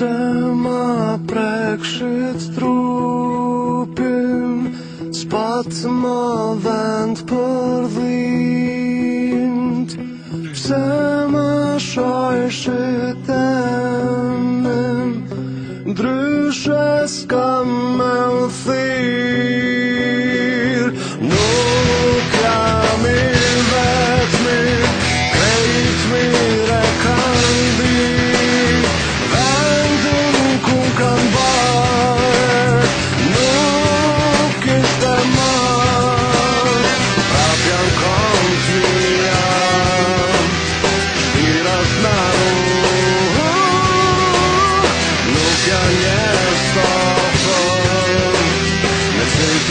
se ma prekshit trupim Spat ma vend për dhint Se ma shajshit emnim Dryshes kam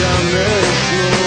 American